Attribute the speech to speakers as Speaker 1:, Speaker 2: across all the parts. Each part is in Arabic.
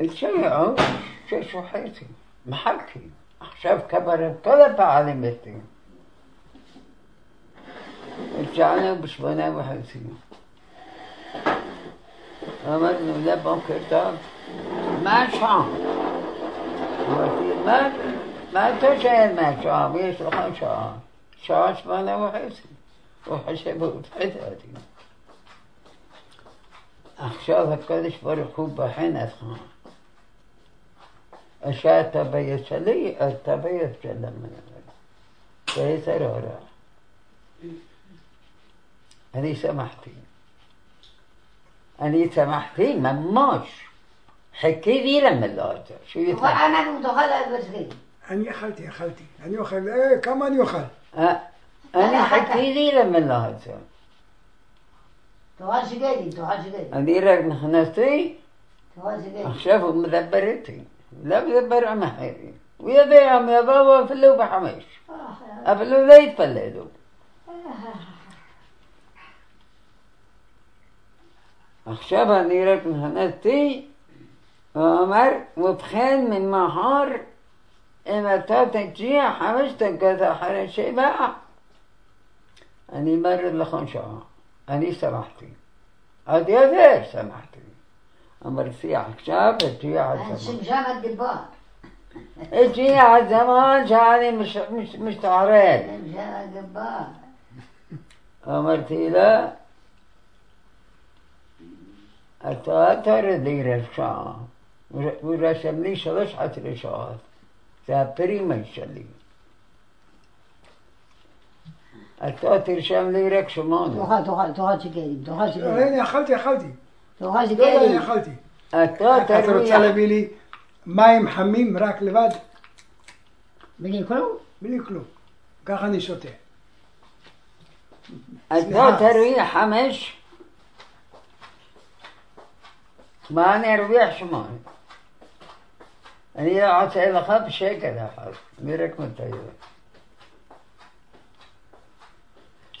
Speaker 1: الشيء شو حياتي محلتي עכשיו كبرت כל הפעלים מתים. הגענו בשמונה וחצי. אמרנו לבוקר טוב, מה השעה? אמרתי, מה, מה אתה שואל מה השעה? ויש לך שעה. שעה שמונה וחצי. הוא חושב, הוא הפחד אותי. עכשיו הקדוש ברוך הוא בחן אותך. تبيت لي تبيت لما فيترورا أني سمحتي. أني سمحتي مماش حكي لي لما اللقطة شو
Speaker 2: يتعمل أنا مدخل البرزقين
Speaker 3: أني أخلتي أخلتي. أني أخل إيه كمان يخل
Speaker 1: أه أنا حكي لي لما اللقطة
Speaker 2: تواجه قيدي تواجه قيدي
Speaker 1: أني رك نخنتي
Speaker 2: تواجه
Speaker 1: أخشف مدبرتي لا بدبر محيري ويبيعهم يا بابا فلو بحميش أفلو لا يتفلدوا עכשיו אני רק נכנסתי ואומר, ובכן ממחר אם אתה תגיע חמש דקות אחרי שבע, אני מרד לך שעה. אני שמחתי. עד יותר שמחתי. اما السياح أجي
Speaker 2: على الزمان
Speaker 1: جابت دبار جاء الزمان جاني مش
Speaker 2: مش مش
Speaker 1: تعرف. جاء دبار امرتي له اتاتر دير الشام ورسم لي شلش ثلاث عشرات سابري ما يشلي اتاتر شام لي رك شمال دوها
Speaker 2: دوها دوها جيجي دوها جيجي وين
Speaker 3: يا خالتي يا
Speaker 2: خالتي.
Speaker 3: לא, לא,
Speaker 2: שגרים.
Speaker 3: אכלתי.
Speaker 1: אתה
Speaker 3: את רוצה. להביא לי מים חמים רק לבד?
Speaker 2: בלי כלום?
Speaker 3: בלי כלום. ככה אני שותה.
Speaker 1: אתה תרוויח חמש. מה אני ארוויח שמונה? אני לא עושה לך בשקל אחד,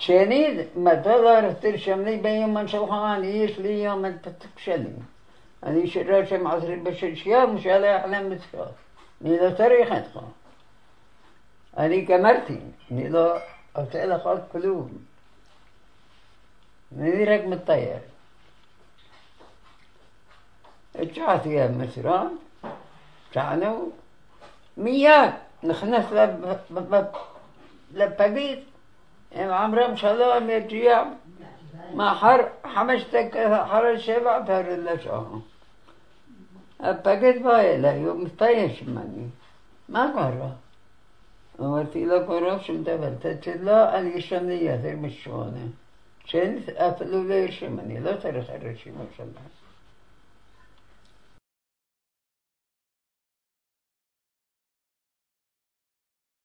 Speaker 1: شريد ما تظهر ترشم لي بين من شوحان يش لي يوم من بتكشلي أنا شراشم عصر بشر شيا مش على أحلام بتشوف نيلا تاريخ أتقى أنا كمرتي. نيلا أتقل خلق قلوب. نيلا رقم الطيار رجعت يا مسران. تعالوا مياه. نخنس لب لب لب لبابيت ام عمرو إن شاء الله ام يجيع ما حر حمشتك حر الشبع فهر الاشعار أبقيت باي لا يوم طيش مني ما قرا أمرتي لا قرا شم دبلت. لا أنا شمني يا ذي مشونه شنت أفلو ليش مني لا ترى ترى شي ما شمني